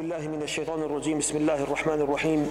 بالله من الشيطان الرجيم بسم الله الرحمن الرحيم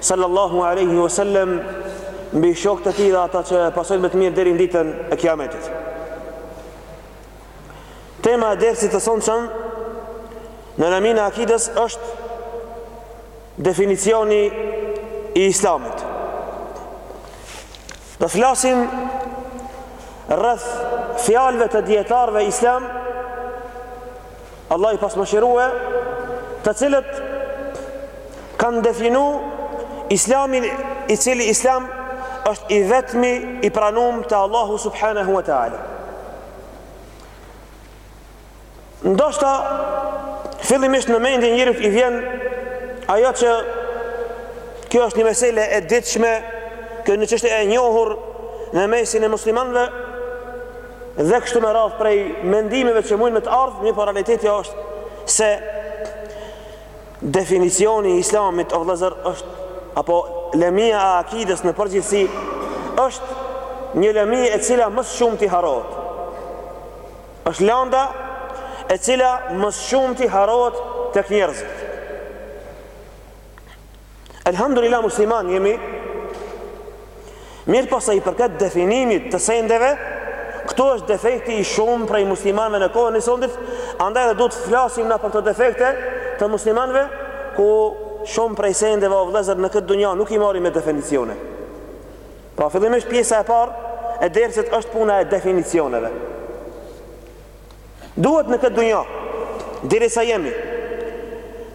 sallallahu alaihi wasallam mbi shokët e tij dhe ata që e pasojnë me të mirë deri në ditën e Kiametit. Tema e dersit të sonshëm në lëminë e akides është definicioni i islamit. Do flasim rreth fjalëve të dijetarëve islam Allah i pastë mëshirue, të cilët kanë definu islamin i cili islam është i vetmi i pranum te Allahu subhanahu wa ta'ala. Ndoshta, fillimisht në mendje njerit i vjen ajo që kjo është një mesele e ditshme, kjo një çështje e njohur në mesin e muslimanëve, Dhe kështu me radhë prej mendimeve që mujn me të ardhë, mirëpo realiteti është se definicioni i islamit o vëllezër është apo lëmia e akides në përgjithësi është një lëmi e cila më së shumti harrohet. Është landa e cila më së shumti harrohet tek njerëzit. Elhamdulillah musliman jemi Mirëpo sa i përket definimit të sendeve Këtu është defekti i shumë prej muslimanëve në kohën e sodit Andaj dhe duhet të flasim nëpër këto defekte të muslimanëve Ku shumë prej sendeve o vëllezër në këtë dunja nuk i marrim me definicione Pra fillimisht pjesa e parë e dersit është puna e definicioneve Duhet në këtë dunja, derisa jemi,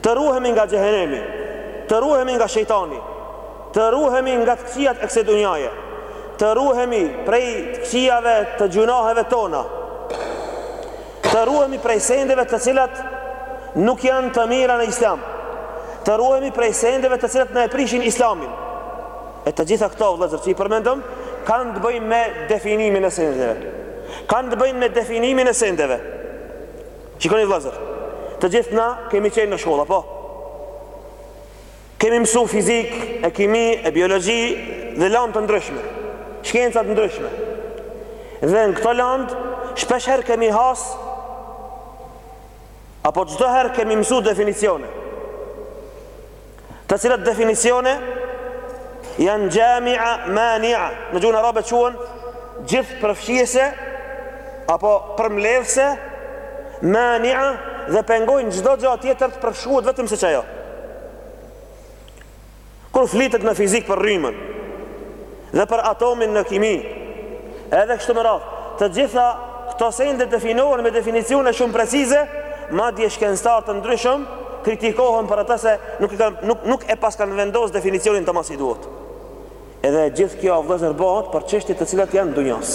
të ruhemi nga xhehenemi, të ruhemi nga shejtani, të ruhemi nga të këqijat e kësaj dunjaje, të ruhemi prej të këqijave të gjynaheve tona, të ruhemi prej sendeve të cilat nuk janë të mira në Islam, të ruhemi prej sendeve të cilat na e prishin Islamin. E të gjitha këto vëllezër që i përmendëm kanë të bëjnë me definimin e sendeve. kanë të bëjnë me definimin e sendeve. Shikoni vëllezër, të gjithë na kemi qenë në shkolla, po. Kemi mësu fizikë, e kimi, e biologji dhe landë të ndryshme, shkenca të ndryshme. Dhe në këto landë shpesh herë kemi hasë apo çdo herë kemi mësu definicione. Të cilat definicione janë xhami'a mani'a, në gjuhën arabe quhen gjithëpërfshirëse apo përmbledhëse mani'a dhe pengojnë çdo gja tjetër të përfshihet vetëm se ç'ajo. Kur flitet në fizikë për rrymën, Dhe për atomin në kimi. Edhe kështu me radhë. Të gjitha këto sende definohen me definicione shumë precize, madje shkencëtarë të ndryshëm kritikohen për atë se nuk, nuk, nuk e paskan vendos definicionin tamam si duhet. Edhe gjithë kjo o vëllezër bëhet për qështje të cilat janë të dunjas.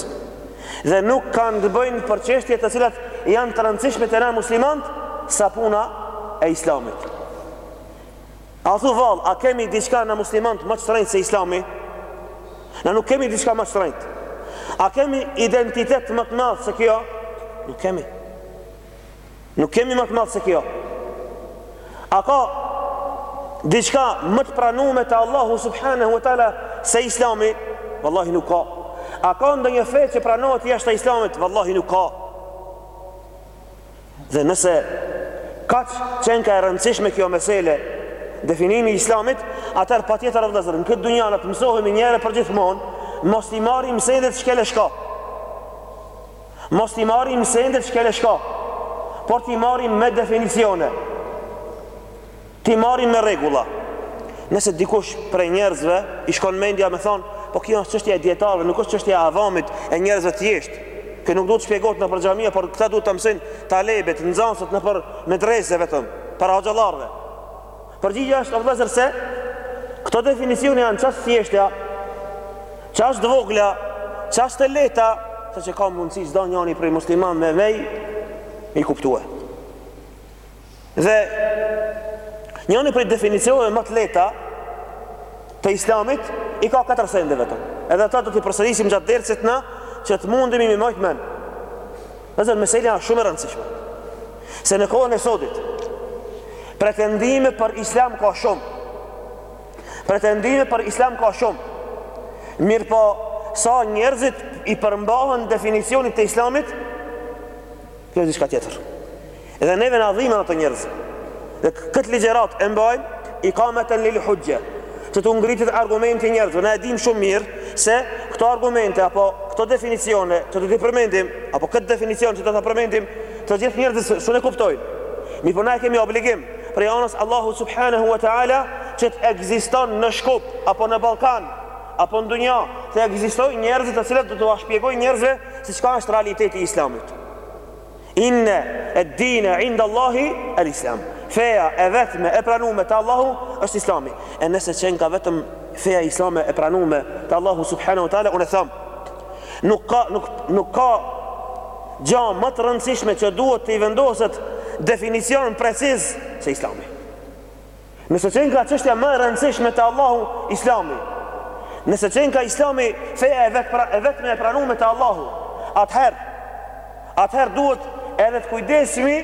Dhe nuk kanë të bëjnë për qështje të cilat janë të rëndësishme te na muslimanët, sa puna e islamit. A thu vallë, a kemi diçka na muslimantë më të shtrenjtë se Islami? Na nuk kemi diçka më të shtrenjtë. A kemi identitet më të madh se kjo? Nuk kemi. Nuk kemi më të madh se kjo. A ka diçka më të pranume te Allahu subhanahu wa taala se Islami? Wallahi nuk ka. A ka ndonjë fe që pranohet jashtë Islamit? Wallahi nuk ka. Dhe nëse kaq qenka e rëndësishme kjo mesele, definimi i islamit, atëherë patjetër o vëllezër, në këtë dunja na të mësohemi njëherë për gjithmonë, mos t'i marrim sendet shkel e shko. Mos t'i marrim sendet shkel e shko, por t'i marrim me definicione. T'i marrim me rregulla. Nëse dikush prej njerëzve i shkon mendja me thënë, po kjo është çështje e dijetarëve, nuk është çështje e avamit, e njerëzve të thjeshtë. Kjo nuk duhet të shpjegohet nëpër xhamia, por këtë duhet ta mësojnë talebet, nxënësit nëpër medrese vetëm, para hoxhallarëve. Përgjigjja është o vëllezër se këto definicione janë çaq të thjeshta, çaq të vogla, çaq të lehta, saqë ka mundësi çdo njani prej muslimanëve me i kuptue. Dhe njëni prej definicioneve më të lehta të Islamit i ka katër sende vetëm. Edhe ata do t'i përsërisim gjatë dersit na që të mundemi me i majtë men. Vëllezër, meselja është shumë e rëndësishme. Se në kohën e sodit, pretendime për Islam ka shumë. Pretendime për Islam ka shumë. Mirëpo, sa njerëzit i përmbahen definicionit të Islamit, kjo është diçka tjetër. Edhe neve na dhimben ato njerëz. Dhe këtë ligjëratë e mbajmë ikameten lil huxhe. Të t'u ngritet argumenti njerëzve. Na e dimë shumë mirë se këto argumente apo këto definicione që do t'i përmendim apo këtë definicion që do ta përmendim, të gjithë njerëzit s'un e kuptojnë. Mirëpo na e kemi obligim prej anës Allahu subhanahu wa taala që të ekziston në Shkup apo në Ballkan apo në dunja të ekzistojnë njerëzit të cilët do t'ua shpjegojnë njerëzve se çka është realiteti i Islamit. Inne ed-dine indallahi el-islam Feja e vetme e pranume te Allahu është islami E nëse qenka vetëm feja islame e pranume te Allahu subhanahu wa ta'la Unë e them Nuk ka, nuk, nuk ka gja më të rëndësishme që duhet t'i vendoset definicion preciz se islami Nëse qenka çështja më e rëndësishme te Allahu, islami. Nëse qenka islami feja e vet, pra, e vetme e pranume te Allahu, atëherë, atëherë duhet edhe të kujdesemi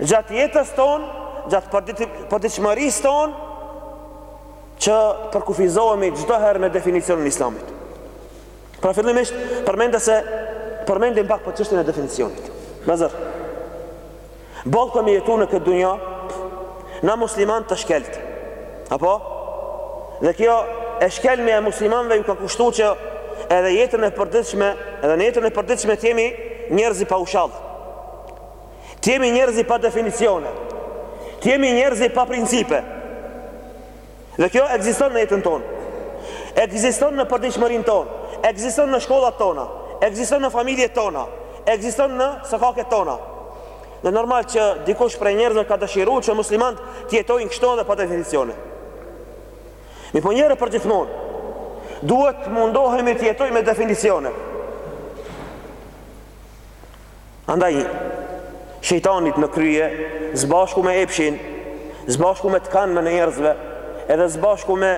gjatë jetës tonë, gjatë përditshmërisë tonë, që përkufizohemi çdo herë me definicionin e Islamit. Pra fillimisht për mendë se përmendim pak për çështjen e definicionit. Nazar. Boll për me jetu në këtë dunja Na musliman të shkelt, apo? Dhe kjo e shkelmi e muslimanve ju ka kushtu që edhe jetën e përditshme Edhe në jetën e përditshme të jemi njerëzi pa ushall Të jemi njerëzi pa definicione Të jemi njerëzi pa principe Dhe kjo ekziston në jetën tonë. Ekziston në përditshmërinë tonë, ekziston në shkollat tona, ekziston në familjet tona, ekziston në sokaket tona. Dhe normal që dikush prej njerëzve ka dëshiru që muslimanët të jetojnë kështu dhe pa definicione. Mi po njëherë përgjithmonë, duhet të mundohemi të jetojmë me definicione. Andaj, shejtani në krye, zbashku me epshin, zbashku me tekanën e njerëzve, edhe zbashku me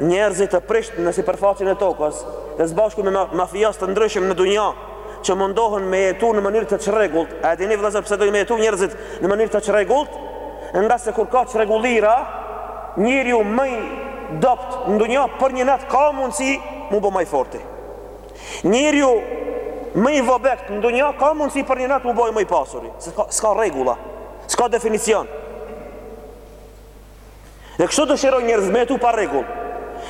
njerëzit të prisht në sipërfaqen e tokës, dhe zbashku me mafias të ndryshëm në dunja, që mundohen me jetu në mënyrë të çrregullt. A e dini vëllezër pse dojnë me jetu njerëzit në mënyrë të çrregullt? Ngase kur ka çrregullira, njeriu ma i dobt në dunja për një natë ka mundësi m'u bo ma i forti. Njeriu më i vobekt në dunja ka mundësi për një natë m'u bo ma i pasuri. S'ka, s'ka rregulla, s'ka definicion. Dhe kështu dëshirojnë njerëz me jetu pa rregull.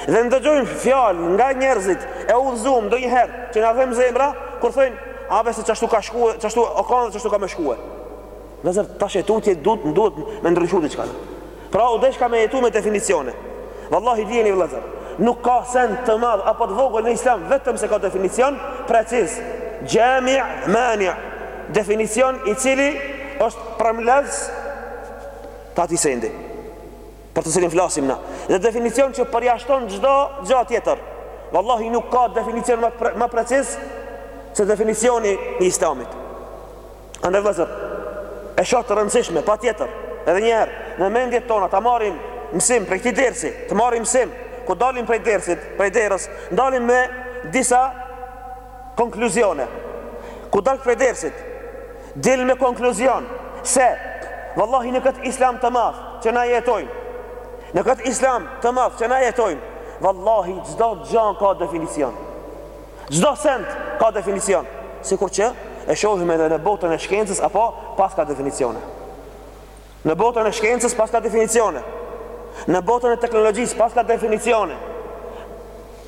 Dhe ndëgjojmë fjalë nga njerëzit e udhëzum ndonjëherë që na dhem zemra, kur thojnë, a be se qashtu ka shku e, qashtu o kanë dhe qashtu ka me shkue. Vëllezër tash e tutje duhet me ndryshu diçka. Pra u dashka me jetu me definicione. Vallahi dijeni vëllezër, nuk ka send të madh apo të vogël në Islam vetëm se ka definicion preciz. Xhami' mani' definicion i cili është përmbledhës të atij sendi për të cilin flasim na. Dhe definicion që përjashton çdo gjë tjetër. Vallahi nuk ka definicion ma, ma preciz se definicioni i Islamit. Andaj vëllezër, e shoh të rëndësishme, patjetër, edhe një herë, në mendjet tona të marrim mësim prej këtij dersi, të marrim mësim kur dalim prej dersit, prej derës, dalim me disa konkluzione. Kur dal prej dersit, del me konkluzion se vallahi në këtë islam të madh që na jetojmë, në këtë islam të madh që na jetojmë, vallahi çdo gja ka definicion. Çdo send ka definicion, sikur që e shohim edhe në botën e shkencës apo paska definicione. Në botën e shkencës paska definicione. Në botën e teknologjisë paska definicione.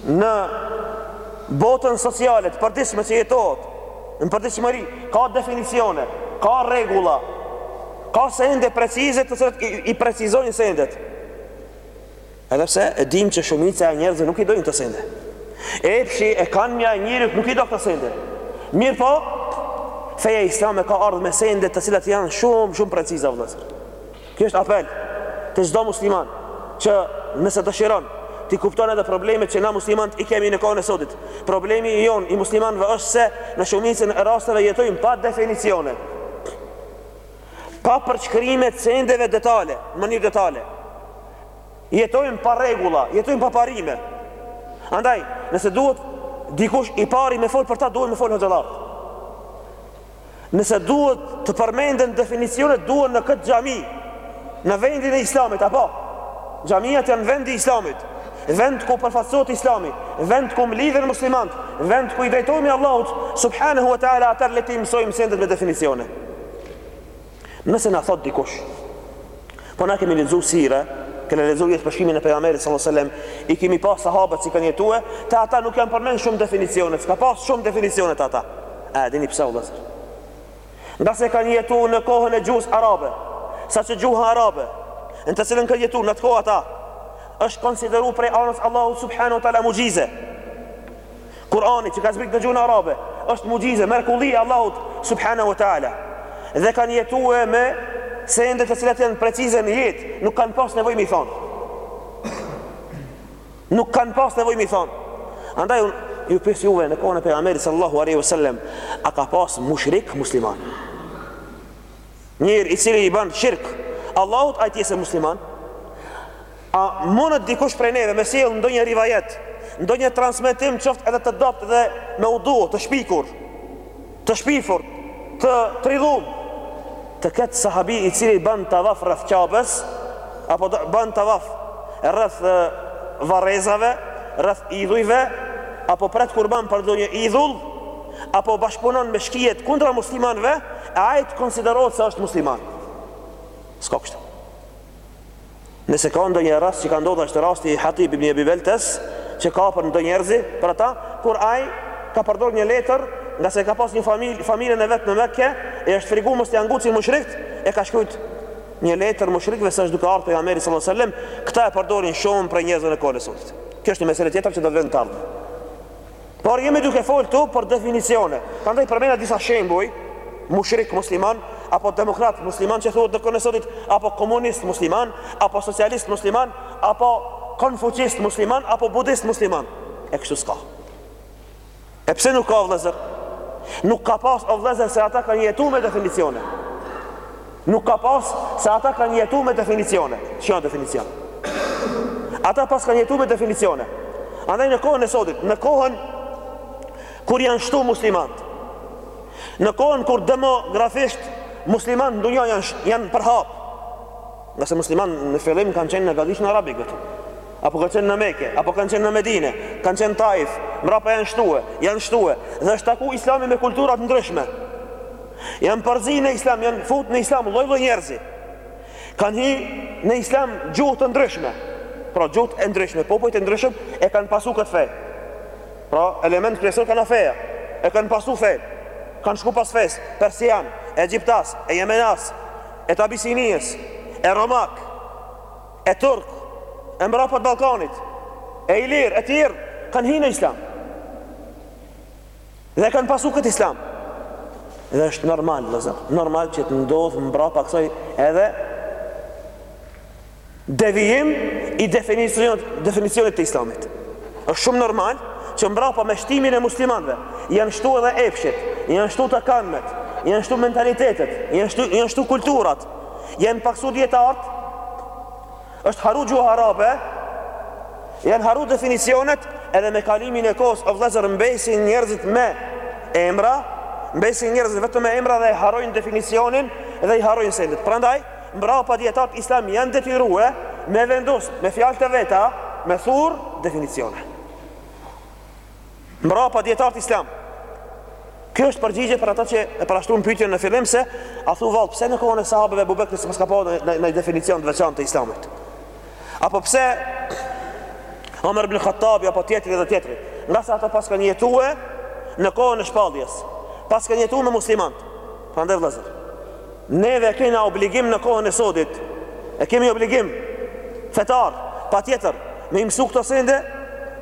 Në botën sociale, t'përditshme që jetohet, në përditshmëri ka definicione, ka rregulla, ka sende precize të cilat i, i precizojnë sendet. Edhe pse e dimë që shumica e njerëzve nuk i dojnë këto sende. Epshi e kanmja e njerit nuk i do këto sende. Mirëpo, feja islame ka ardhë me sende të cilat janë shumë, shumë preciza vëllëzër. Kjo është apel të çdo musliman që nëse dëshiron t'i kupton edhe problemet që na muslimanët i kemi në kohën e sotit. Problemi i jonë i muslimanëve është se në shumicën e rasteve jetojmë pa definicione. Pa përshkrime të sendeve detale, në mënyrë detale. Jetojmë pa rregulla, jetojmë pa parime. Andaj, nëse duhet dikush i pari me fol për ta duhen me fol hoxhallarët. Nëse duhet të përmenden definicionet duhen në këtë xhami, në vendin e Islamit apo xhamiat janë vendi i Islamit, vend ku përfaqësohet Islami, vend ku mlidhen muslimanët, vend ku i drejtohemi Allahut subhanahu wa taala atëherë le t'i mësojmë sendet me definicione. Nëse na thotë dikush, po na kemi lexu sire, kena lexu jetëpërshkrimin e pejgamberit sallallahu alajhi wasallam, i kemi pa sahabët si kanë jetuar, te ata nuk janë përmend shumë definicione, s'ka pas shumë definicione te ata. A dini pse o vëllezër? Ngase kanë jetu në kohën e gjuhës arabe, saqë gjuha arabe, në të cilën kanë jetu në atë kohë ata, është konsideru prej anës Allahut subhanahu wa taala muxhize. Kur'ani që ka zbrit në gjuhën arabe është muxhize, merkulli e Allahut subhanahu wa taala. Dhe kanë jetuar me sende të cilat janë precize në jetë, nuk kanë pas nevojë m'i thonë. Nuk kanë pas nevojë m'i thonë. Andaj ju pyes juve në kohën e pejgamberit sallallahu alaihi wasallam, a ka pas mushrik musliman? Njeri i cili i ban shirk Allahut, ai t'jesë musliman? A mundet dikush prej neve me sjellë ndonjë rivajet, ndonjë transmetim qoftë edhe të dobët dhe mevdu, të shpikur, të shpifur, të trillum, të ketë sahabi i cili ban tavaf rreth Qabes, apo ban tavaf rreth varrezave, rreth idhujve, apo pret kurban për ndonjë idhull, apo bashkëpunon me shkijet kundra muslimanëve, e ai të konsiderohet se është musliman. S'ka kështu. Nëse ka ndonjë rast që ka ndodh është rasti i Hatib ibn Abi Beltes, që ka për ndonjë njerëzi, për ata, kur ai ka përdor një letër, ngase ka pas një familje, familjen e vet në Mekë, e është frigu mos t'i ngucin mushrikt, e ka shkrujt një letër mushrikëve se është duke ardhur pejgamberi sallallahu alajhi wasallam, këta e përdorin shumë prej njerëzve në kohën e sotit. Kjo është një mesele tjetër që do vend t'ardhme. Por jemi duke folë këtu për definicione Prandaj përmenda disa shembuj Mushrik musliman Apo demokrat musliman që thuhet në kohën e sotit Apo komunist musliman Apo socialist musliman Apo konfuçist musliman Apo budist musliman E kështu s'ka E pse nuk ka o vllezër Nuk ka pas o vllezër se ata kanë jetu me definicione Nuk ka pas se ata kanë jetu me definicione. Çka definicion? Ata paskan jetu me definicione. Andaj në kohën e sotit, në kohën kur janë shtu muslimant, në kohën kur demografisht muslimant në dunja janë, janë përhap, ngase muslimant në fillim kanë qenë në gadishullin Arabik, apo kanë qenë në Meke, apo kanë qenë në Medine, kanë qenë në Taif, mbrapa janë shtue, janë shtue, dhe është taku islami me kultura të ndryshme. Janë përzi në islam, janë fut në islam lloj-lloj njerëzish. Kanë hi në islam gjuhë të ndryshme. Pra gjuhët e ndryshme, popujt e ndryshëm e kanë pasu këtë fe. Pra element kryesor u kanë feja. E kanë pasu fenë. Kanë shku pas fesë, persian, egjiptas, e jemenas, e t'Abisinisë, e romak, e turk, e mbrapa të Ballkanit, e ilir, e tjerë kanë hi në islam. Dhe e kanë pasu këtë islam Dhe është normal, vllezër Normal që të ndodhë mbrapa kësaj edhe Devijim i definicionit, definicionit të islamit është shumë normal që mbrapa me shtimin e muslimanve Janë shtu edhe epshet, janë shtu zakonet Janë shtu mentalitetet, janë shtu, janë shtu kulturat Janë paksu dijetarët Është harru gjuha arabe Janë harru definicionet Edhe me kalimin e kohës O vllezër mbesin njerëzit me Emra Mbesin njerëzit vetëm me emra dhe e harrojnë definicionin Dhe i harrojnë sendet Prandaj Mbrapa dijetarët islam janë detyrue Me vendos Me fjalë të veta Me thur Definicionet Mbrapa dijetarët islam. Kjo është përgjigje për ata që e parashtruan pyetjen në fillim se athu vallë pse në kohën e sahabeve Ebu Bekri s'paska pas naj definicion të veçantë të islamit. Apo pse Omer ibn Hatabi apo tjetri dhe tjetri, ngase ata paskan jetue në kohën e shpalljes, paskan jetue me muslimant, prandaj vllezër. Neve kena obligim në kohën e sodit, e kemi obligim fetar, patjetër, me i mësu këto sende,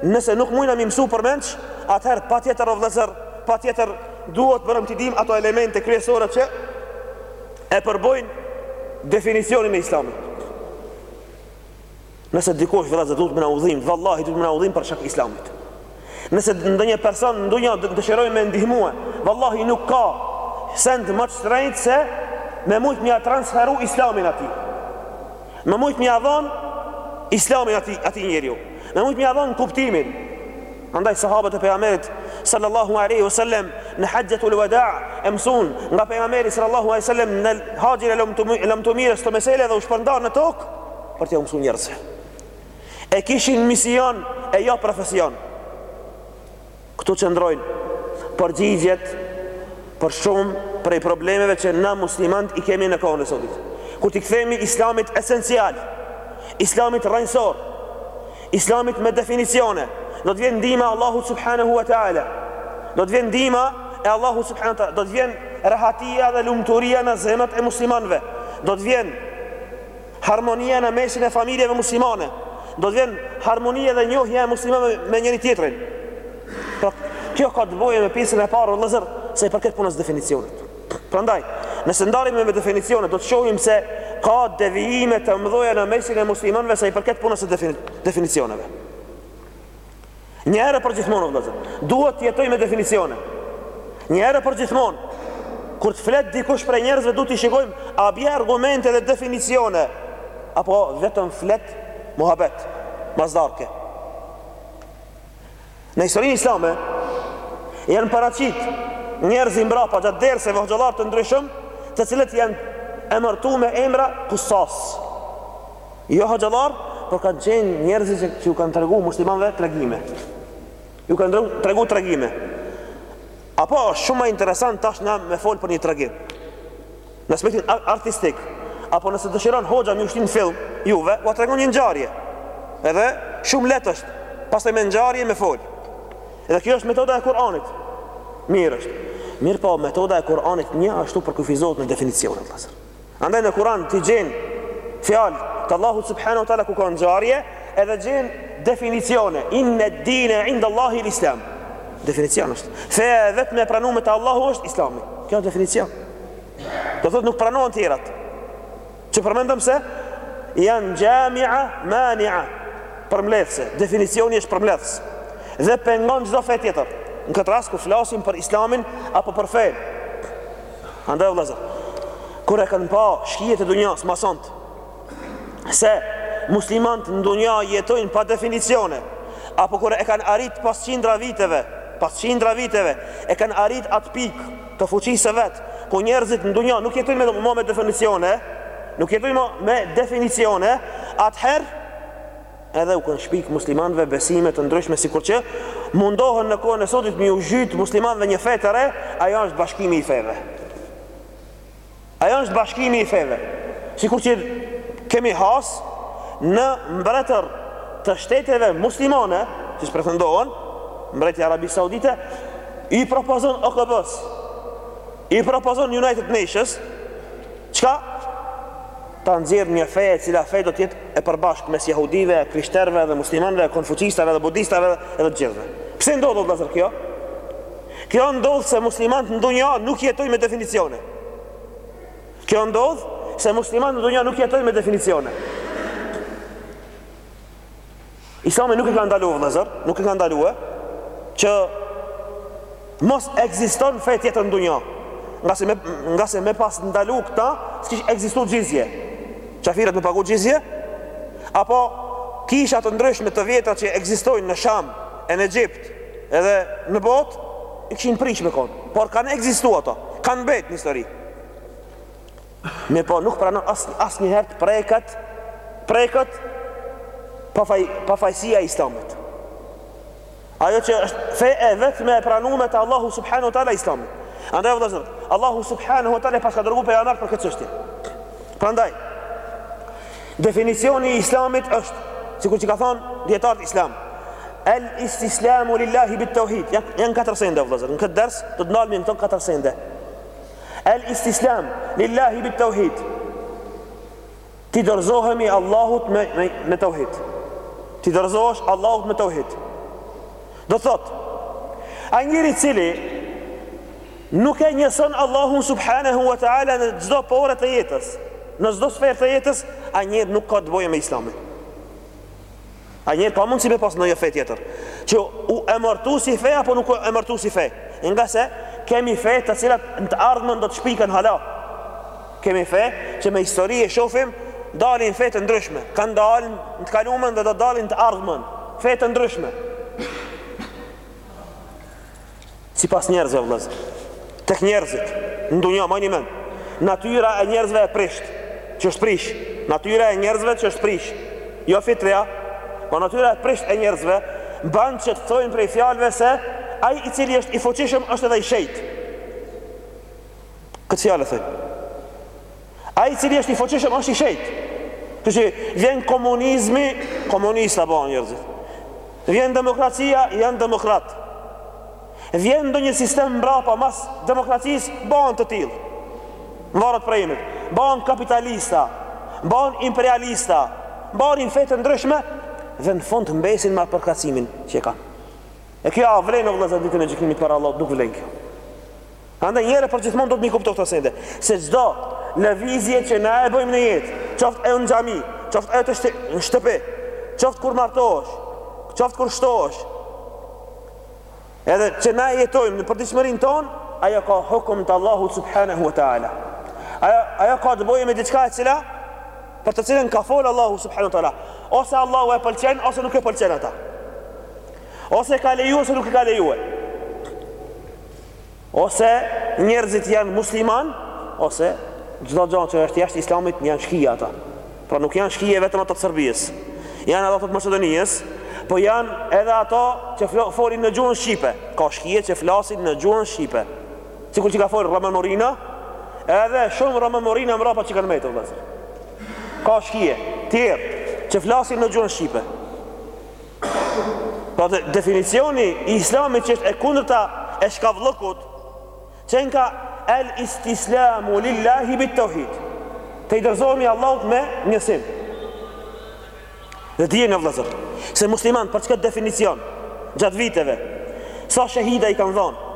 nëse nuk mujna me i mësu përmendsh, atëherë patjetër o vllezër, patjetër duhet barem t'i dimë ato elemente kryesore që e përbëjnë definicionin e islamit. Nëse dikush vëllezër duhet me na u dhimt, vallahi duhet me na u dhimt për shkak islamit. Nëse ndonjë person ne dojmë, dëshirojmë me ndihmue, vallahi nuk ka send më të shtrenjtë se me mujt mja transferu islamin ati. Me mujt mja dhon islamin ati, ati njeriu. Me mujt mja dhon kuptimin. Andaj sahabët e pejgamberit sallallahu alaihi wasallam në haxhetul veda e mësuan nga pejgamberi sallallahu alaihi wasallam në haxhin e lamtumirës këto mesele edhe u shpërndar në tokë për t'ja mësu njerëzve. E kishin mision e jo profesion. Këtu qëndrojnë përgjigjet për shumë prej problemeve që na muslimant i kemi në kohën e sodit. Kur t'i kthehemi islamit esencial, islamit rrënjësor, islamit me definicione, do të vjen ndihma Allahu subhanahu wa taala. Do të vjen ndihma e Allahu subhanahu wa taala, do të vjen rahatia dhe lumturia në zemrat e muslimanëve. Do të vjen Harmonia në mesin e familjeve muslimane, do të vjen harmonia dhe njohja e muslimanëve me njëri tjetrin. Pra, kjo ka të bëjë me pjesën e parë vëllazër sa i përket punës definicionit. Prandaj, nëse ndalemi me definicionet, do të shohim se ka devijime të mëdha në mesin e muslimanëve sa i përket punës së definicioneve. Një herë për gjithmonë o vëllazër, duhet të jetojmë me definicione. Një herë për gjithmonë, kur të flet dikush prej njerëzve duhet të shikojmë a bie argumente dhe definicione apo vetëm flet muhabet, mazdarke. Në historinë islame janë paraqit njerëz mbrapa, gjatë dersev, hoxhallar të ndryshëm, të cilët janë emërtu me emra kusas. Jo hoxhallar, por kanë qenë njerëz që ju kanë tregu muslimanëve tregime. Ju kanë tregu, tregu tregime. Apo është shumë më interesant tash na me fol për një tregim. Në aspektin artistik, apo nëse dëshiron hoxha me ju shti n'film, juve u tregon një ngjarje. Edhe shumë lehtë është. Pastaj me ngjarje me fol. Edhe kjo është metoda e Kur'anit. Mirë është. Mirëpo, metoda e Kur'anit njashtu përkufizohet me definicione, vllezër. Andaj në Kur'an ti gjen fjalë të Allahut subhanahu wa taala ku ka ngjarje, edhe gjen definicione. Inna ad-dina 'inda Allahi al-Islam. Definicion është. Feja e vetme e pranume te Allahu është Islami. Kjo është definicion. Do thotë nuk pranohen të tjerat. Që përmendëm se janë jami'a mani'a përmbledhëse. Definicioni është përmbledhës. Dhe pengon çdo fe tjetër. Në këtë rast ku flasim për Islamin apo për fenë Andaj vllazën, kur e kanë pa shkijet e dunjas masant se muslimanët në dunja jetojnë pa definicione, apo kur e kanë arrit pas qindra viteve, pas qindra viteve e kanë arrit atë pikë të fuqisë së vet, ku njerëzit në dunja nuk jetojnë ma me definicione, nuk jetojnë ma me definicione, atëherë edhe u kanë shpik muslimanëve besime të ndryshme sikur që mundohen në kohën e sotit me ju zhyt muslimanëve një fe të re, ajo është bashkimi i feve. Ajo është bashkimi i feve. Sikur që kemi has në mbretër të shteteve muslimane, që pretendohen, mbreti i Arabisë Saudite i propozon OKB-s. I propozon United Nations, çka ta nxjerrë një fe e cila fe do të jetë e përbashkët mes jahudive, krishterëve dhe muslimanëve, konfuçistave dhe budistave dhe të gjithëve. Pse ndodh vëllazër kjo? Kjo ndodh se muslimanët në dunja nuk jetojnë me definicione. Kjo ndodh se muslimanët në dunja nuk jetojnë me definicione. Islami nuk e ka ndalu vëllazër, nuk e ka ndalu që mos ekziston fe tjetër në dunja. Ngase me ngase me pas ndalu këta, s'kish ekzistu xhizje. Qafirët me pagu xhizje? Apo kisha të ndryshme të vjetra që ekzistojnë në Sham e në Egjipt, edhe në botë, i kishin prish me kohë. Por kanë ekzistu ato, kanë mbet në histori. mirëpo nuk pranon as asnjëherë të preket, preket pa faj pafajësia e Islamit. Ajo që është fe e vetme e pranume te Allahu subhanahu wa taala Islami. Andaj vëllazër, Allahu subhanahu wa taala paska dërgu pejgamber për këtë çështje. Prandaj definicioni i Islamit është sikur që kanë thënë dijetarët islam. El istislamu lillahi bit tauhid. Ja, janë katër sende vëllazër. Në këtë ders do të ndalemi n'këto katër sende. El istislam lillahi bit tauhid. T'i dorëzohemi Allahut me me, me tauhid. T'i dorëzohesh Allahut me tauhid. Do thotë, ai njeri i cili nuk e njëson Allahun subhanahu wa taala në çdo pore të jetës, në çdo sferë të jetës, ai njeri nuk ka të bëjë me Islamin. Ai njeri ka mundësi me pas ndonjë fe tjetër Që u emërtu si fe apo nuk u emërtu si fe E ngase kemi fe të cilat në të ardhmen do të shpiken hala Kemi fe që me histori e shofim dalin fe të ndryshme Kanë dalin në të kalumen dhe do dalin n'të ardhmen Fe të ndryshme Sipas njerëzve o vëllezër, tek njerëzit në dunja mbani mend, natyra e njerëzve e prisht, që është prish, natyra e njerëzve që është prish, jo fitria, po natyra e prisht e njerëzve bën që të thojnë prej fjalëve se ai i cili është i fuqishëm është edhe i shejt. Këtë fjalë thojnë. Ai i cili është i fuqishëm është i shejt. Kur që vjen komunizmi, komunista bëhen njerëzit. Vjen demokracia, janë demokrat. Vjen ndonjë sistem mbrapa mas demokracisë, bëhen të tillë. Varet prej emrit. Bëhen kapitalista, bëhen imperialista, bëhen në fe të ndryshme dhe në fund mbesin me përkatësimin që kanë. E kjo a vlen o vllazër ditën e gjykimit para Allahut, nuk vlen kjo. Andaj një herë e përgjithmonë duhet m'i kuptu këto sende, se çdo lëvizje që na e bëjmë në jetë, qoftë ajo në xhami, qoftë ajo te shtëpi, qoftë kur martohesh, qoftë kur shtohesh, edhe që na e jetojmë në përditshmërinë tonë, ajo ka hukum të Allahut subhanahu wa taala. Ajo ajo ka të bëjë me diçka e cila për të cilën ka fol Allahu subhanahu wa taala, ose Allahu e pëlqen ose nuk e pëlqen ata. Ose e ka lejue ose nuk e ka lejue. Ose njerëzit janë musliman, ose çdo gjë që është jashtë Islamit janë shkije ata. Pra nuk janë shkije vetëm ato të Serbisë. Janë ato të Maqedonisë, po janë edhe ato që folin në gjuhën shqipe. Ka shkije që flasin në gjuhën shqipe. Sikur që ka folë Rrahman Morina, edhe shumë Rrahman Morina mbrapa që kanë mbetur, vëllazër. Ka shkije, tjerë, që flasin në gjuhën shqipe. Pra definicioni i islamit që është e kundërta e shkavllëkut, qenka el istislamu lillahi bit teuhid, të i dorëzohemi Allahut me njësim. Dhe dijeni vllezër, se muslimanët për qët definicion, gjatë viteve, sa shehida i kanë dhonë,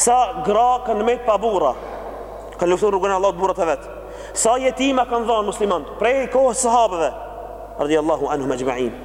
sa gra kanë met pa burra, kanë luftu në rrugën e Allahut burrat e vet, sa jetima kanë dhonë muslimanët, prej kohës sahabëve, radi Allahu anhum exhmain.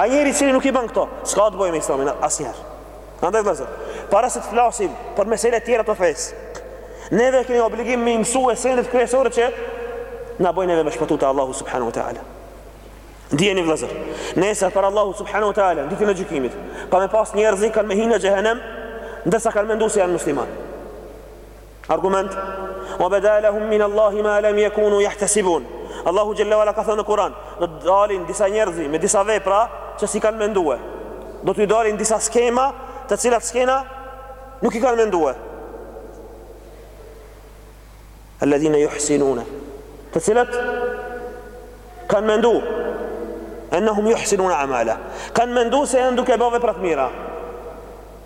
Ai njeri i cili nuk i bën këto, s'ka të bëjë me Islamin asnjëherë. Andaj vëllazër, para se të flasim për mesele të tjera të fesë, neve kemi obligim m'i mësue senet kryesore që na bëjnë neve me shpëtu te Allahu subhanahu wa taala. Dijeni vëllazër, se para Allahut subhanahu wa taala ditën e gjykimit, ka me pas njerëz që kanë me hinë në xhehenem, ndërsa kanë menduar se janë muslimanë. Argument, Wa bada lahum min Allahi ma lam yakunu yahtasibun. Allahu xhalla wala ka thënë në Kur'an, do të dalin disa njerëz me disa vepra që s'i kanë mendue. Do t'ju dalin disa skena, të cilat skena nuk i kanë mendue. Alladhina yuhsinuna. Të cilët kanë mendu ennehum yuhsinuna amala. Kanë mendu se janë duke bërë vepra të mira.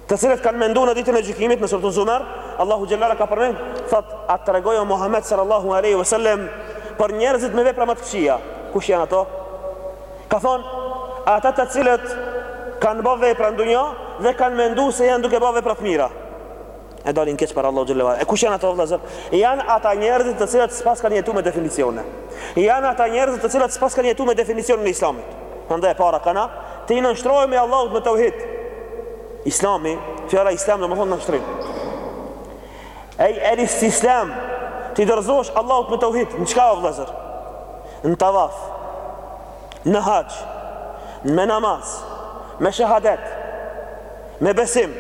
Të cilët kanë mendu në ditën e gjykimit në suretu Zumar, Allahu xhalla uala ka përmend, thotë, A t'tregoj o Muhamed sallallahu alejhi ve sellem për njerëzit me vepra më të këqija, kush janë ato? Ka thanë, ata të cilët kanë ba vepra në dunja dhe kanë mendu se janë duke ba vepra të mira. E dalin keq para Allahut xhalla uala. E kush janë ato vëllezër? Janë ata njerëzit të cilët s'pas kanë jetu me definicione. Janë ata njerëzit të cilët s'pas kanë jetu me definicionin e Islamit. Andaj e para ka qenë t'i nënshtrohemi Allahut me tauhid. Islami, fjala Islam do të thotë nënshtrim. Ai el istislam, t'i dorëzohesh Allahut me tauhid, në çka o vëllazër? Në tavaf, në hax, në namaz, me shahadet. Me besim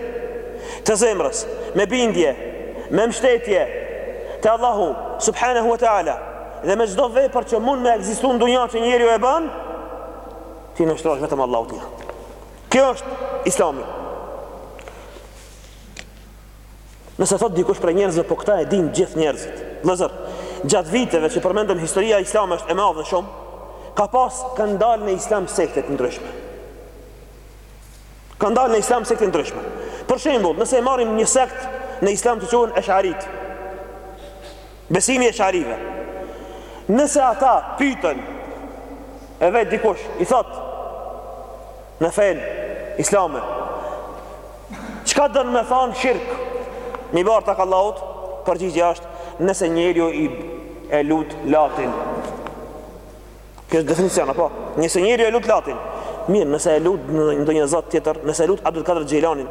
Të zemrës Me bindje Me mbështetje te Allahu Subhanehu e Teala Dhe me çdo vepër që mund me ekzistu në dunja që njeriu e ban T'i nënshtrohesh vetëm Allahut Ja Kjo është islami Nëse thotë dikush prej njerëzve Po këta e dinë gjithë njerëzit Vllazër Gjatë viteve që përmendëm historia islame është e madhe shumë Ka pas kanë dalë në islam sekte të ndryshme Kanë dalë në islam sekte të ndryshme. Për shembull, nëse e marrim një sekt në islam që quhen Esh'arit. Besimi i Esh'arive. Nëse ata pyeten e vet dikush, i thotë në fen islame, çka do me thanë shirk? Me i ba ortak Allahut, përgjigja është nëse njeriu e lut Latin Kjo është definicion, apo? Nëse njeriu e lut Latin, mirë, nëse e lut ndonjë zot tjetër, nëse e lut Abdul Kader Xhejlanin,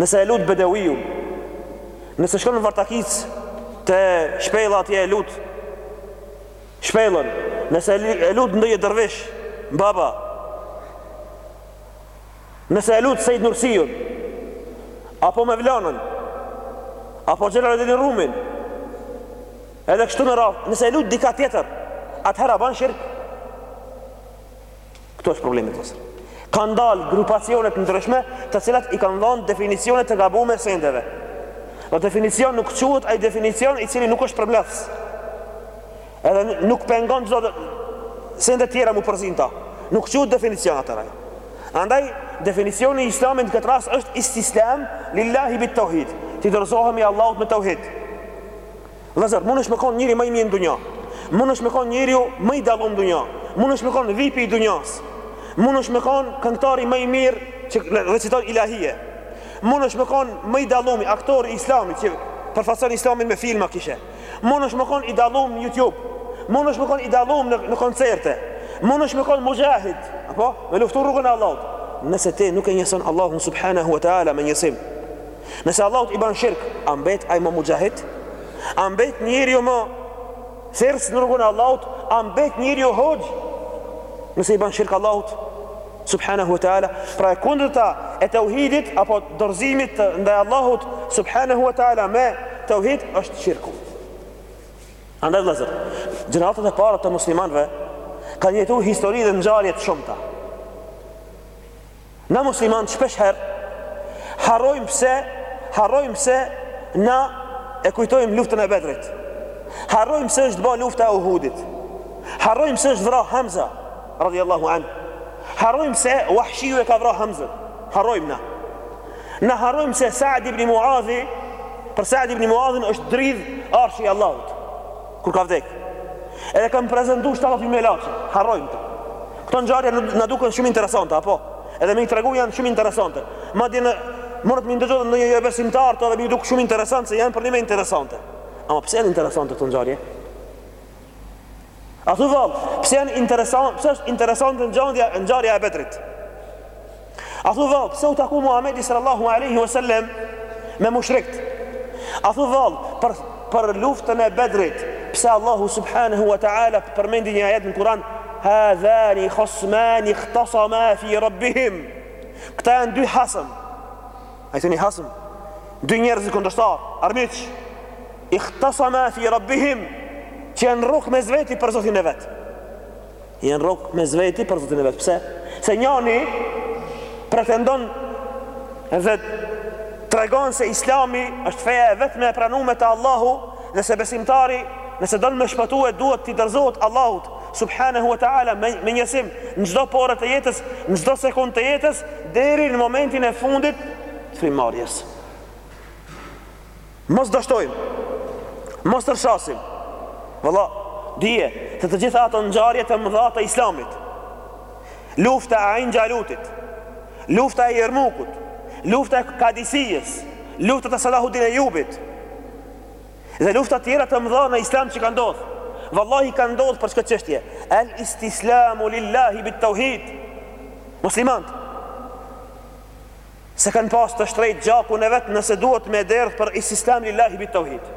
nëse e lut Bedeviun, nëse shkon në Vartakic te shpella atje e lut shpellën, nëse e lut ndonjë dervish, baba, Nëse e lut Said Nursiun, apo Mevlanën, apo Xhelaluddin Rumin, edhe kështu me radhë, nëse e lut dikë tjetër, atëherë a ban shirk? Këtu është problemi të sërë. Kanë dalë grupacione të ndryshme të cilat i kanë dhanë definicione të gabume sendeve. Dhe definicion nuk quhet ai definicion i cili nuk është përmbledhës. Edhe nuk pengon do sende tjera m'u përzi n'ta. Nuk quhet definicion atëherë. Andaj definicioni i Islamit në këtë rast është istislam lillahi bit tauhid. T'i dorëzohemi Allahut me tauhid. Vëllazër, mundesh me kan njeri ma i mirë në dunja. Mundesh me kan njeriu më i dallum në dunja. Mundesh me kan vipi i dunjas. Mundesh me kan këngëtari ma i mirë që reciton ilahie. Mundesh me kan më i dallumi aktori i Islamit që përfaqëson Islamin me filma kishe. Munësh me kon i dallum në YouTube. Munësh me kon i dallum në, në koncerte. Munësh me kon muxhahid, apo me luftu n'rrugën e Allahut. Nëse ti nuk e njëson Allahun subhanahu wa taala me njësim. Nëse Allahut i ban shirk, a mbet ai mo muxhahid? A mbet njeriu mo thirrës në rrugën e Allahut? A mbet njeriu hoxhë? Nëse i ban shirk Allahut, Subhanehu ve Teala, pra e kundërta e teuhidit apo dorëzimit ndaj Allahut Subhanehu ve Teala me teuhid është shirku. Andaj vëllazër, gjeneratat e para të muslimanëve kanë jetu histori dhe ngjarje të shumta. Na muslimant shpesh herë harrojmë pse, harrojmë pse na e kujtojmë luftën e Bedrit. Harrojmë pse është ba lufta e Uhudit. Harrojmë pse është vra Hamza. Radhiyallahu anhu Harrojmë se Wahshiu e ka vra Hamzën Harrojmë na Na harrojmë se Sa'd ibn Muadhi Për Sa'd ibn Muadhin është dridh Arshi Allahut Kur ka vdek Edhe kan prezentu shtatëdhetë mijë melaqe Harrojmë këto Këto ngjarje na duken shumë interesante Apo Edhe me i tregu janë shumë interesante Madje munet me ndëgju ndonjë jobesimtar Edhe me iu duk shumë interesante Se janë përnjime interesante Ama pëse janë interesante këto ngjarje A thu vallë, pse janë interesant, pse është interesante ngjarja, ngjarja e Bedrit? A thu vallë, pse u taku Muhamedi sallallahu alaihi wasallam me mushrikt? A thu vallë, për për luftën e Bedrit, pse Allahu subhanahu wa taala përmend një ajet në Kur'an, "Hadhani khasmani ikhtasamu fi rabbihim." Këta janë dy hasëm. A i thoni hasëm, dy njerëz kundërshtar, armiq, ikhtasamu fi rabbihim, që janë rrok mes veti për Zotin e vet. Janë rrok mes veti për Zotin e vet. Pse? Se njani pretendon dhe tregon se Islami është feja e vetme e pranume te Allahu dhe se besimtari nëse don me shpëtue duhet t'i dorëzohet Allahut Subhanehu wa Ta'ala me njësim në çdo pore të jetës, në çdo sekondë të jetës deri në momentin e fundit të frymarrjes. Mos dështojmë. Mos tërshasim. Vëlla, dije se të gjitha ato ngjarje të mëdha të Islamit. Lufta e Ain Xhalutit, lufta e Jermukut, lufta e Kadisijës, luftat e Salahuddin Ejubit, Dhe lufta tjera të mëdha në islam që kanë ndodhë. Vallahi kanë ndodhë për ç'kët çështje. El istislamu lillahi bit teuhid. Muslimant. S'e kanë pas të shtrejt gjakun e vet nëse duhet me derdhë për istislam lillahi bit teuhid.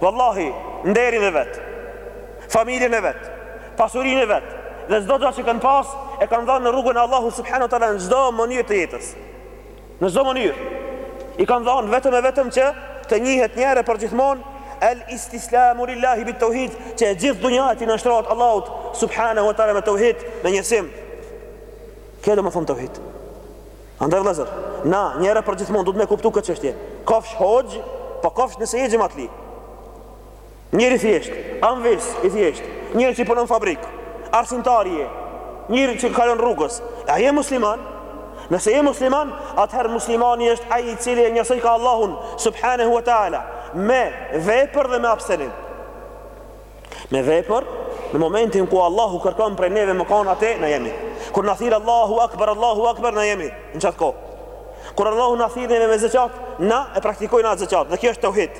Vallahi, nderin e vet, familjen e vet, pasurinë e vet, dhe çdo gja që kanë pas, e kanë dhanë në rrugën e Allahu subhanahu teala në çdo mënyrë të jetës. Në çdo mënyrë, i kam dhan vetëm e vetëm që të njihet njëherë për gjithmonë El-Istislamu Lillahi Bit-Tauhid, që e gjithë dunja t'i nënshtrohet Allahut Subhanahu wa Taala me Tauhid, me njësim. Kjo do me thon Tauhid. Andaj vëllazër, na një herë për gjithmonë duhet me e kuptu këtë çështje. Kofsh hoxh, po kofsh nëse je xhamatli. Njeri i thjesht, amvis i thjesht, njeri që punon fabrik, arsimtar je, njeri që kalon rrugës, a je musliman? Nëse je musliman, atëherë muslimani është ai i cili e njëson ka Allahun subhanahu wa taala me vepër dhe me abstenim. Me vepër, në momentin ku Allahu kërkon prej neve me kan aty, na jemi. Kur na thirr Allahu Akbar, Allahu Akbar, na jemi. Në çat kohë. Kur Allahu na thirr neve me zeqat, na e praktikojna atë zeqat. Dhe kjo është tauhid.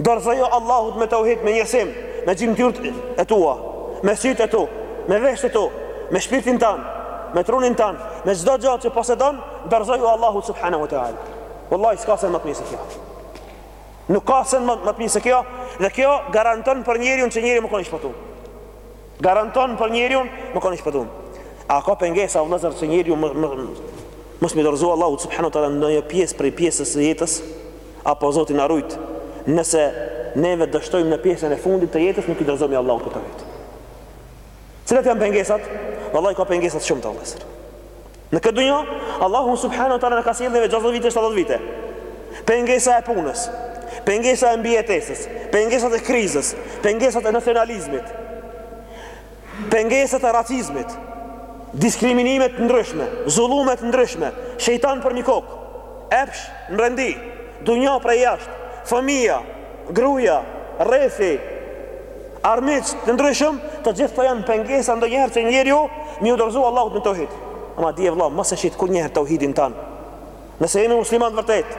Dorëzoju Allahut me tauhid, me njësim, me gjymtyrët e tua, me sytë e tu, me veshët e tu, me shpirtin tan, me trunin tan, me çdo gjë që posedon, dorëzoju Allahut subhanahu wa taala. Wallahi s'ka sen mo të mirë se kjo. Nuk ka send mo të mirë se kjo, dhe kjo garanton për njeriun që njeriu me kon i shpëtum. Garanton për njeriun me kon i shpëtum. A ka pengesa vëllazër që njeriu me me mos m'i dorëzu Allahut subhanahu wa taala ndonjë pjesë prej pjesës së jetës? Apo Zoti na rujt, nëse neve dështojmë në pjesën e fundit të jetës nuk i dorëzojmë Allahut këtë jet. Cilat janë pengesat? Vallai ka pengesa të shumta vëllezër. Në këtë dunjë Allahu subhanahu wa taala na ka sjellë neve 60 vite, 70 vite. Pengesa e punës, pengesa e mbijetesës, pengesat e krizës, pengesat e nacionalizmit. Pengesat e racizmit, diskriminime të ndryshme, zullume të ndryshme, shejtan përmi kokë, epsh mrendi, dunja prej jashtë, fëmija, gruja, rrethi, armiq të ndryshëm, të gjithë këto janë pengesa ndonjëherë që njeriu mi u dorëzu Allahut në tauhid. Ama dije vëlla, mos e shit kurnjëherë tauhidin tan. Nëse jemi musliman të vërtet,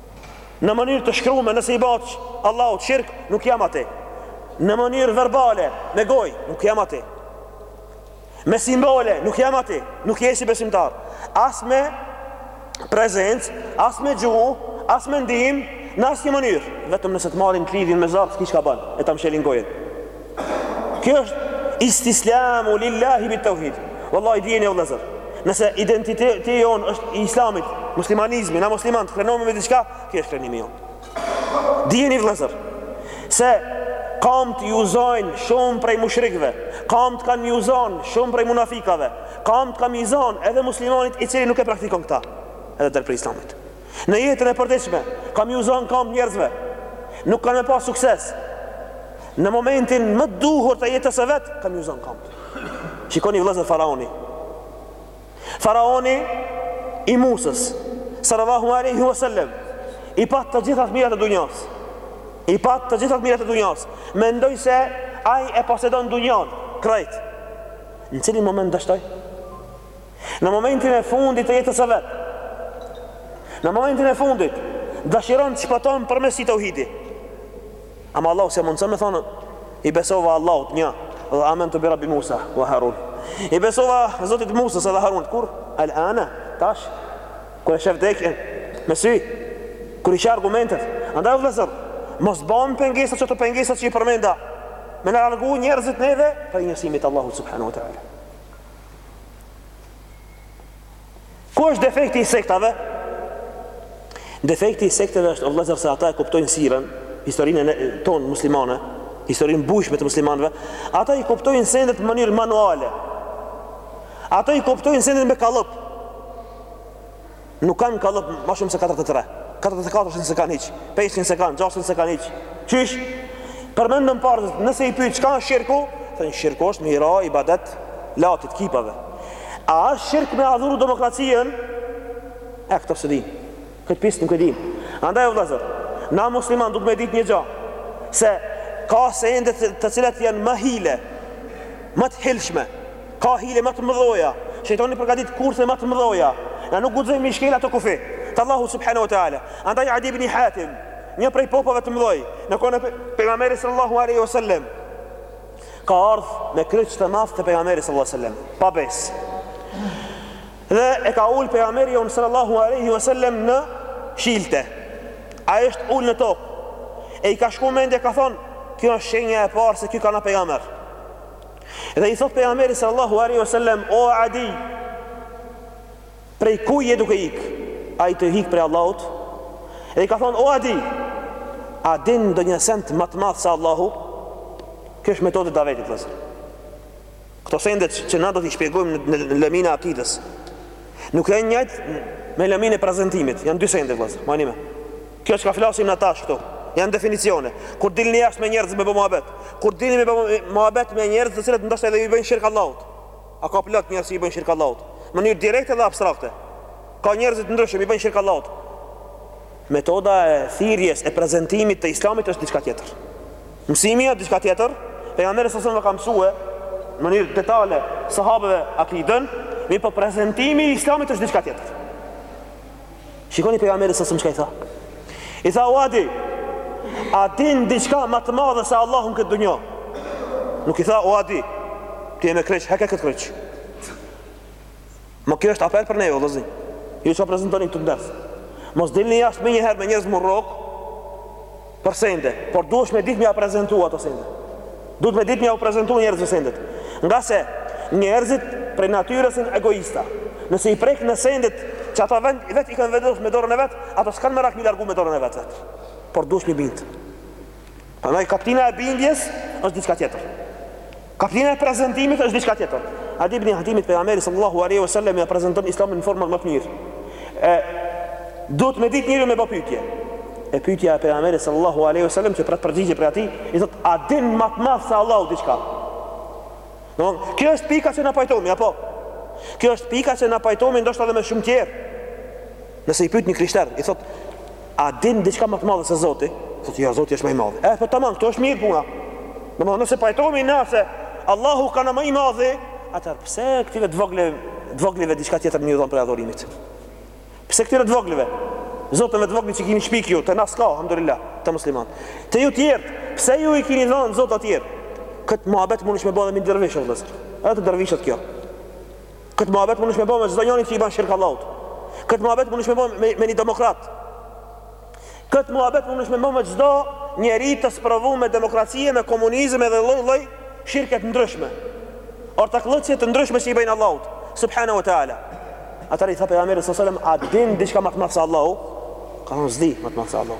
në mënyrë të shkrume nëse i bëhet Allahut shirk, nuk jam aty. Në mënyrë verbale, me gojë, nuk jam aty. Me simbole, nuk jam aty, nuk je si besimtar. As me prezencë, as me gjuhë, as me ndihmë, në asnjë mënyrë, vetëm nëse të marrin të lidhin me zor, s'ki çka bën? E ta mshelin gojën. Kjo është istislamu lillahi bit tauhid. Wallahi dijeni o vëllazër, nëse identiteti jon është i islamit, muslimanizmi, na muslimant krenohemi me diçka, kjo është krenimi jon. Dijeni vëllazër, se kam të ju zan shumë prej mushrikve, kam të kam ju zan shumë prej munafikave, kam të kam i zan edhe muslimanit i cili nuk e praktikon këta, edhe del prej islamit. Në jetën e përditshme kanë me ju zënë kamb njerëzve. Nuk kanë me pas sukses. Në momentin më duhur të jetës së vet kanë me ju zënë kamb. Shikoni vëllezër faraoni. Faraoni i Musës, sallallahu alaihi wasallam, i pat të gjitha të mirat e dunjas. I pat të gjitha të mirat e dunjas. Mendoj se ai e posedon dunjan krejt. Në cilin moment dështoi? Në momentin e fundit të jetës së vet. Në momentin e fundit dëshiron të shpëton përmes teuhidit. Ama Allahu s'ia mundson me thonë i besova Allahut një dhe amentu bi rabbi Musa wa Harun. I besova Zotit Musës dhe Harunit kur al ana tash kur e shef vdekën me sy kur i sheh argumentet andaj vëllazër mos bën pengesa qato pengesa që i përmenda me na largu njerëzit neve prej njësimit Allahu subhanahu wa taala. Ku është defekti i sektave? Defekti i sektave është o vëllazër se ata e kuptojnë sirën, historinë tonë muslimane, historinë e bujshme të muslimanëve, ata i kuptojnë sendet në mënyrë manuale. Ata i kuptojnë sendet me kallëp. Nuk kanë kallëp ma shumë se katërtëdhjetë e tre. Katërtëdhjetë e katër send s'e kanë hiç. Pesë s'e kanë, gjashtë s'e kanë hiç. Qysh? Përmendëm parë, nëse i pyet çka është shirku, thonë shirku është me i bë ibadet Latit kipave. A është shirk me adhuru demokracinë? E këtë s'e dinë. Këtë pjesë nuk e dinë. Andaj o vëllazër, na musliman duhet me ditë një gjë, se ka sende të cilat janë ma hile, ma të hilshme, Ka hile ma të mëdhoja, shejtani përgatit kurthe ma të mëdhoja, na nuk guxojmë mi shkel ato kufi të Allahut subhanahu wa taala. Andaj Adi ibn Hatim, një prej popave të mëdhoj, në kohën e pejgamberit sallallahu alaihi wasallam, ka ardh me kryq të madh te pejgamberi sallallahu alaihi wasallam, pa besë. Dhe e ka ul pejgamberi jonë sallallahu alaihi wasallam në shilte. Ai është ul në tokë. E i ka shku mendja ka thonë, kjo është shenja e parë se ky koka pejgamber. Dhe i thotë Pejgamberi sallallahu alaihi wasallam, O Adi, prej ku je duke ik? A je tu ik prej Allahut? Dhe i ka thonë, O Adi, a din ndonjë send ma të madh se Allahu? Kjo është metoda e davetit, vëllazër. Këto sende që na do t'i shpjegojmë në lëmin e akidës, nuk janë njëjtë me lëmin e prezantimit. Janë dy sende, vëllazër. Mbani mend. Kjo çka flasim na tash këtu, janë definicione. Kur dilni jashtë me njerëz me bë muhabet, kur dilni me bë muhabet me njerëz të cilët ndoshta edhe i bëjnë shirk Allahut. A ka plot njerëz që i bëjnë shirk Allahut? Në mënyrë direkte dhe abstrakte. Ka njerëz të ndryshëm i bëjnë shirk Allahut. Metoda e thirrjes e prezantimit të Islamit është diçka tjetër. Mësimi është diçka tjetër. Pejgamberi s.a.s. ua ka mësue në mënyrë detale sahabeve akidën, mirëpo prezantimi i Islamit është diçka tjetër. Shikoni pejgamberi sallallahu alaihi wasallam çka i tha. I tha o Adi, a din diçka ma të madhe se Allahu n'këtë dunja? Nuk i tha o Adi, ti je me kryq, heke këtë kryq. Po kjo është apel për ne, o vllazni. Ju që prezentoni këtë ders. Mos dilni jashtë me njëherë me njerëz me u rrokë, Për sende, por duhesh me dit me ja prezentu ato sende. Duhet me dit me jau prezentu njerëzve sendet. Ngase njerëzit prej natyrës janë egoista. Nëse i prek në sendet që ata vet, vetë i kanë vendos me dorën e vetë, ata s'kanë merak m'i largu me dorën e vetë vetë. Por duhesh me bindë. Prandaj kaptina e bindjes është diçka tjetër. Kaptina e prezentimit është diçka tjetër. Adi ibn Hatimit pejgamberi sallallahu alaihi wasallam ja prezenton Islamin në formën ma të mirë. E duhet me dit njeri me ba pyetje. E pyetja e pejgamberit sallallahu alaihi wasallam që pret përgjigje prej atij, i thotë a din ma t'madh se Allahu diçka? Domthon, kjo është pika që na pajtohemi apo? Kjo është pika që na pajtohemi ndoshta edhe me shumë tjerë. Nëse e pyet një krishter, i thotë A din diçka më të madhe se Zoti? Thotë, jo, Zoti është më i madhi. E, thotë, tamam, kjo është mirë puna. Domethënë nëse pajtohemi ne se Allahu kanka më i madhi, atëherë, pse këtyre të vogle, të vogëlve diçka tjetër me i dhonë prej adhurimit? Pse këtyre të vogëlve? Zotave të vegjël që kini shpik ju, te na s'ka, elhamdulillah, te muslimanët. Te ju tjerët, pse ju i kini dhonë zota tjerë? Këtë muhabet mundesh me bo edhe me dervishët, lësër. Edhe te dervishët kjo. Këtë muhabet mundesh me bo me çdo njonin që i ban shirk Allahut. Këtë muhabet mundesh me bo me, me një demokrat. Këtë muhabet mundesh me bo me çdo njeri të sprovum me demokracie, me komunizëm edhe lloj-lloj shirke të ndryshme. Ortakllëqe të ndryshme që i bëjnë Allahut, subhanahu wa taala. Atëherë i tha pejgamberi sallallahu alajhi wasallam, "A din diçka ma t'madh se Allahu?" Ka thënë, "S'di ma t'madh se Allahu."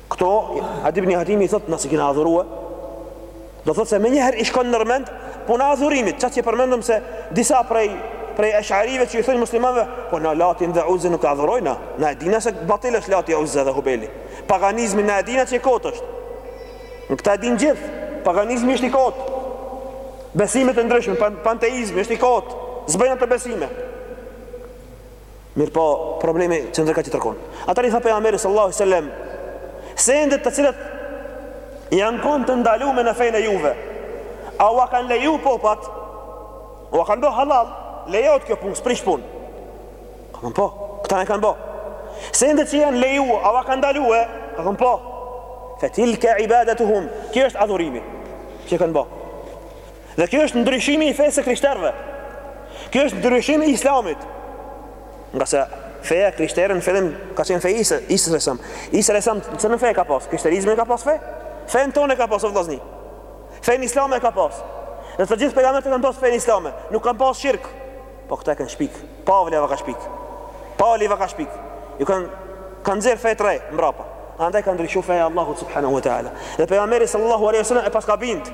Këto, Adi ibn Hatimi i thotë, na s'i kina adhurue, do thotë se me njëherë i shkon nërmend puna e adhurimit, qatë që përmendëm se disa prej, prej esharive që i thojnë muslimanve, po na latin dhe uzën nuk e adhurojna, na e dina se batil është lati uza dhe hubeli, paganizmin na e dina që i kotë është, këta e dinë gjithë, paganizmi është i kotë, besimet e ndryshme, panteizmi është i kotë, s'bëjnë ato besime. Mirëpo, problemi qëndron kaq i tërkuar. Atëherë i tha Pejgamberi sallallahu alejhi ve sellem, Sendet të cilat janë kon të ndalume në fenë e juve, a ua kanë leju popat? A ua kanë bo hallall, lejohet kjo punë, s'prish punë. Ka thënë po, këta na e kanë bo. Sendet që janë leju, a ua kanë ndalue? Ka thënë po. Fe tilke ibadatuhum, kjo është adhurimi që kanë bo. Dhe kjo është ndryshimi i fesë së krishterëve. Kjo është ndryshimi i islamit. Ngase feja e krishterë në fillim ka qenë feja e Isës, Isës alejhi selam. Isa alejhi selam, cilën fe e ka pas? Krishterizmin e ka pas fe? Fenë tonë e ka pas, o vllazni. Fenë islame e ka pas. Dhe të gjithë pejgamberët e kanë pas fenë islame. Nuk kanë pas shirk. Po këta e kanë shpik. Pali jav ka shpik. Pali jav ka shpik. Ju ka nxjerr fe të re mbrapa. Andaj ka ndryshu fenë e Allahut subhanahu wa taala. Dhe pejgamberi sallallahu alaihi wasallam e paska bind.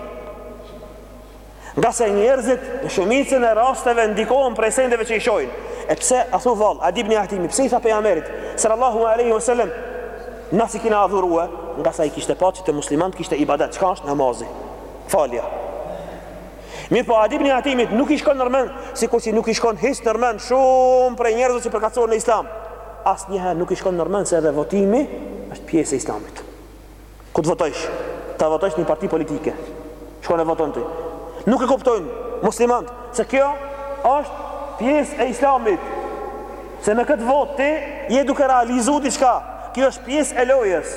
Ngase njerëzit në shumicën e rasteve ndikohen prej sendeve që i shohin. E pse a thu vallë, Adi ibni Hatimi, pse i tha pejgamberit sallallahu alaihi wasallam na s'i kina adhuru, ngase i kishte pa te muslimanët kishte ibadat, çka është namazi, falja. Mirëpo Adi ibni Hatimit nuk i shkon nërmen Sikur si nuk i shkon hiç nërmen Shumë prej njerëzve që përkasohen në islam Asnjëherë nuk i shkon nërmen Se edhe votimi është pjesë e islamit Ku të votojsh Ta votojsh një parti politike Shkon e voton ti Nuk e kuptojnë muslimanët Se kjo është pjesë e islamit Se me këtë votë ti Je duke realizu diçka Kjo është pjesë e lojës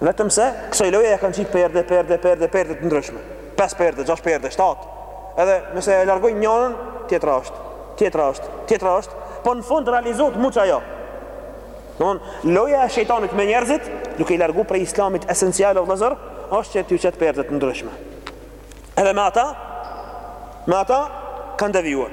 Vetëm se kësaj loje ia kanë qit perde, perde, perde, perde të ndryshme. Pesë perde, gjashtë perde, shtatë. Edhe nëse e largojnë njërën, tjetra është, tjetra është, tjetra është, po në fund realizohet muç ajo. Domthon, loja e shejtanit me njerëzit, duke i larguar prej islamit esencial o vëllazër, është që t'ju qet perde të ndryshme. Edhe me ata, me ata kanë devijuar.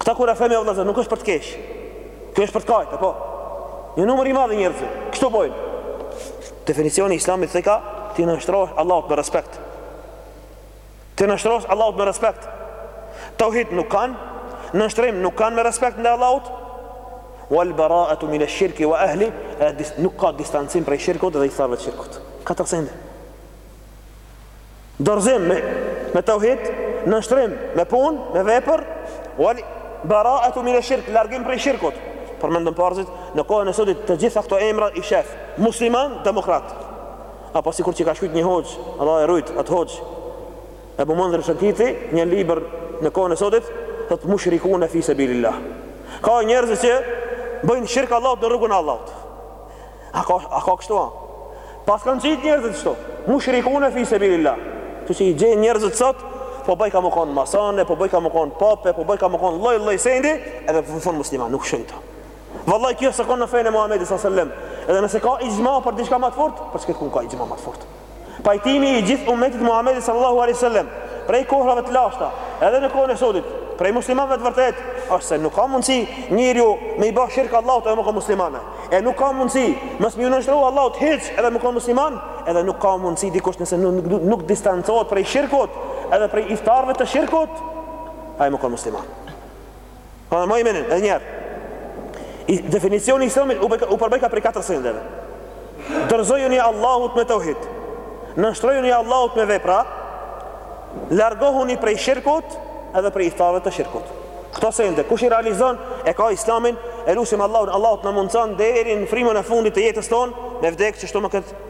Këta kur e themi o vëllazër, nuk është për të kesh. Kjo është për të kajtë, po. Një numër i madh i njerëzve. Kështu bojnë. Definicioni i Islamit çka, t'i nënshtrohesh Allahut me respekt. T'i nënshtrohesh Allahut me respekt. Tauhid nuk kanë, nënshtrim nuk kanë me respekt ndaj Allahut. Wal bara'atu min ash-shirki wa ahli, nuk ka distancim prej shirkut dhe ithtarëve të shirkut. Katër sende. dorëzim me tauhid, nënshtrim me punë, me vepër, wal bara'atu min ash-shirk, largim prej shirkut. Për me ndenë, vllazni, në kohën e sotit të gjitha këto emra i shef, musliman, demokrat. Apo sikur që ka shkruajt një hoxhë, Allahu e rujtë, atë hoxhë Ebu Mundhir Shenkiti, një libër në kohën e sotit, thotë mushrikune fi sabilillah. Ka njerëz që bëjnë shirk Allahut në rrugën e Allahut. A ka, a ka kështu a? Po, s'kanë qitë njerëzit kështu, mushrikune fi sebilillah. Kshtu që i gjen njerëzit sot, po bajka me konë masonë, po bajka me konë popë, po bajka me konë lloj-lloj sendi, edhe për fund musliman, nuk shkon kjo. Vallahi, kjo s'u konë në fenë e Muhammedit s.a.s. Edhe nëse ka ixhma për diçka ma të fortë, për qit send ka ixhma ma të fortë? Pajtimi i gjithë umetit Muhamedit sallallahu alaihi wasallam prej kohrave të lashta, edhe në kohën e sotit, prej muslimanëve të vërtetë, është se nuk ka mundësi njeriu me i bë shirk Allahut edhe me kon musliman. E nuk ka mundësi mos me iu nënshtru Allahut hiç edhe me kon musliman, edhe nuk ka mundësi dikush nëse nuk nuk, nuk distancohet prej shirkut, edhe prej ithtarëve të shirkut, ai me kon musliman. Prandaj mbaje në men, edhe një herë. Definicioni i Islamit u, u përbëjka prej katër sendeve. Dorëzojuni Allahut me tauhid. Nënshtrojuni Allahut me vepra. Largohuni prej shirkut edhe prej ithtarëve të shirkut. Këto sende kush i realizon e ka Islamin, e lusim Allahun, Allahu të na mundson deri në frymën e fundit të jetës tonë me vdek kështu me këtë